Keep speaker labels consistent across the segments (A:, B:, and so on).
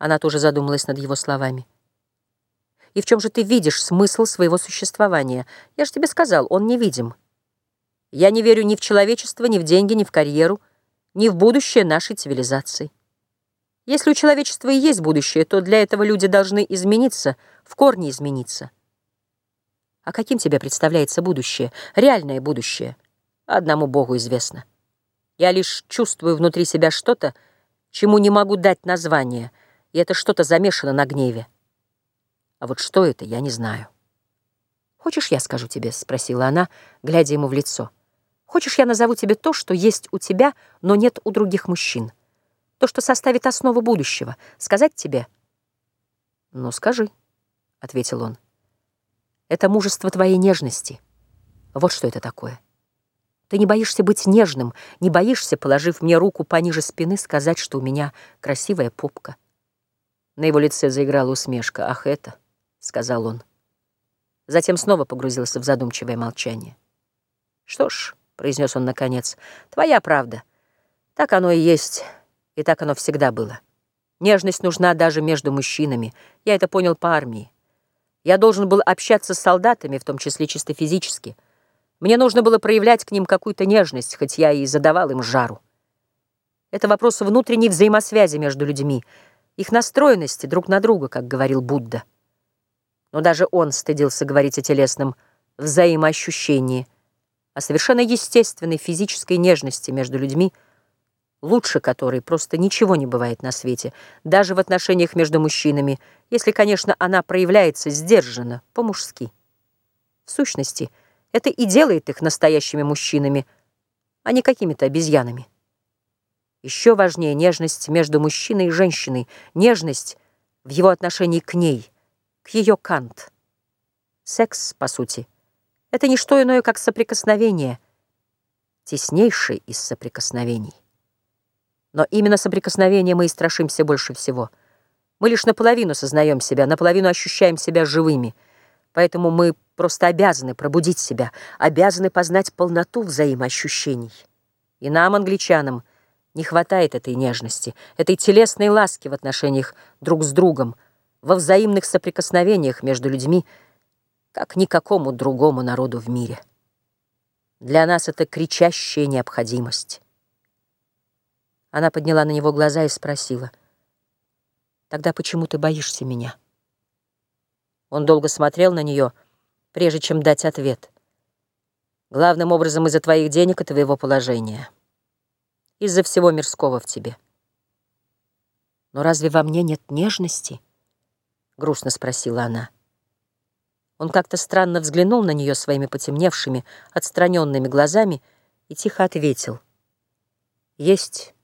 A: Она тоже задумалась над его словами. «И в чем же ты видишь смысл своего существования? Я же тебе сказал, он невидим. Я не верю ни в человечество, ни в деньги, ни в карьеру, ни в будущее нашей цивилизации. Если у человечества и есть будущее, то для этого люди должны измениться, в корне измениться. А каким тебе представляется будущее, реальное будущее? Одному Богу известно. Я лишь чувствую внутри себя что-то, чему не могу дать название — и это что-то замешано на гневе. А вот что это, я не знаю. «Хочешь, я скажу тебе?» — спросила она, глядя ему в лицо. «Хочешь, я назову тебе то, что есть у тебя, но нет у других мужчин? То, что составит основу будущего. Сказать тебе?» «Ну, скажи», — ответил он. «Это мужество твоей нежности. Вот что это такое». Ты не боишься быть нежным, не боишься, положив мне руку пониже спины, сказать, что у меня красивая попка. На его лице заиграла усмешка. «Ах, это!» — сказал он. Затем снова погрузился в задумчивое молчание. «Что ж», — произнес он наконец, — «твоя правда. Так оно и есть, и так оно всегда было. Нежность нужна даже между мужчинами. Я это понял по армии. Я должен был общаться с солдатами, в том числе чисто физически. Мне нужно было проявлять к ним какую-то нежность, хоть я и задавал им жару. Это вопрос внутренней взаимосвязи между людьми — их настроенности друг на друга, как говорил Будда. Но даже он стыдился говорить о телесном взаимоощущении, о совершенно естественной физической нежности между людьми, лучше которой просто ничего не бывает на свете, даже в отношениях между мужчинами, если, конечно, она проявляется сдержанно, по-мужски. В сущности, это и делает их настоящими мужчинами, а не какими-то обезьянами. Еще важнее нежность между мужчиной и женщиной, нежность в его отношении к ней, к ее кант. Секс, по сути, это не что иное, как соприкосновение, теснейшее из соприкосновений. Но именно соприкосновение мы и страшимся больше всего. Мы лишь наполовину сознаем себя, наполовину ощущаем себя живыми, поэтому мы просто обязаны пробудить себя, обязаны познать полноту взаимоощущений. И нам, англичанам, не хватает этой нежности, этой телесной ласки в отношениях друг с другом, во взаимных соприкосновениях между людьми, как никакому другому народу в мире. Для нас это кричащая необходимость. Она подняла на него глаза и спросила, «Тогда почему ты боишься меня?» Он долго смотрел на нее, прежде чем дать ответ. «Главным образом из-за твоих денег и твоего положения» из-за всего мирского в тебе. «Но разве во мне нет нежности?» — грустно спросила она. Он как-то странно взглянул на нее своими потемневшими, отстраненными глазами и тихо ответил. «Есть,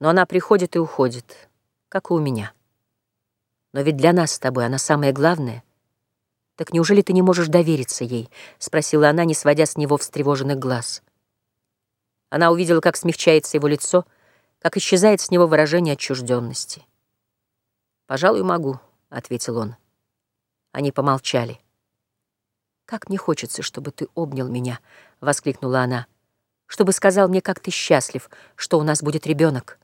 A: но она приходит и уходит, как и у меня. Но ведь для нас с тобой она самое главное. Так неужели ты не можешь довериться ей?» — спросила она, не сводя с него встревоженных глаз. Она увидела, как смягчается его лицо, как исчезает с него выражение отчужденности. «Пожалуй, могу», — ответил он. Они помолчали. «Как мне хочется, чтобы ты обнял меня», — воскликнула она, «чтобы сказал мне, как ты счастлив, что у нас будет ребенок».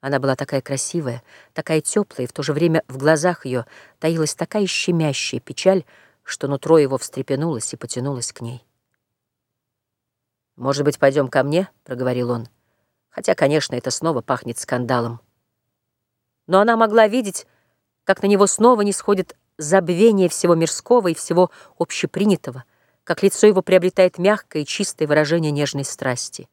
A: Она была такая красивая, такая теплая, и в то же время в глазах ее таилась такая щемящая печаль, что нутро его встрепенулось и потянулось к ней. «Может быть, пойдем ко мне?» — проговорил он. Хотя, конечно, это снова пахнет скандалом. Но она могла видеть, как на него снова не сходит забвение всего мирского и всего общепринятого, как лицо его приобретает мягкое и чистое выражение нежной страсти.